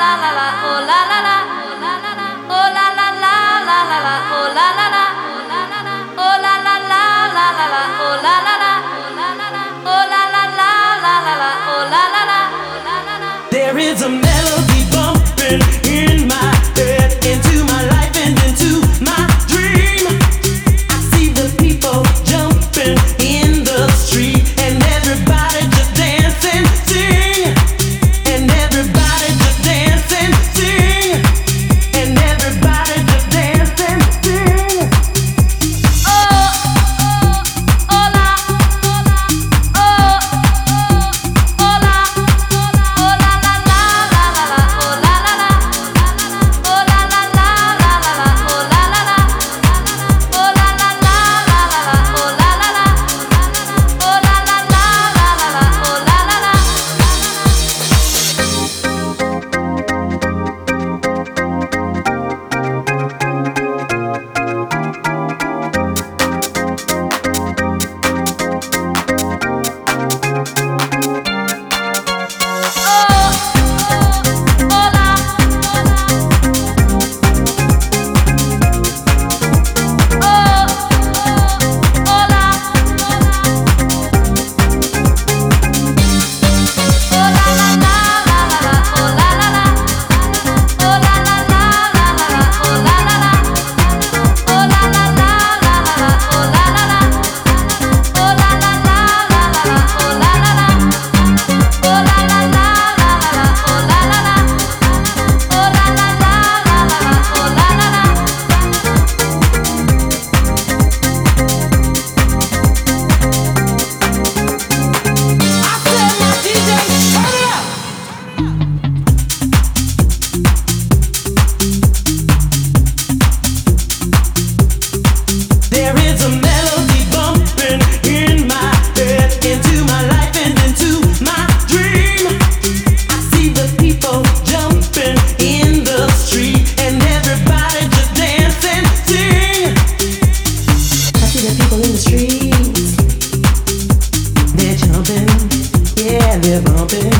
la la la, oh la la la, oh la la la la la la, la la la, oh la la la la la la, oh la la la, la la la la la, oh la la la. There is a melody bumping. yeah, they're bumping.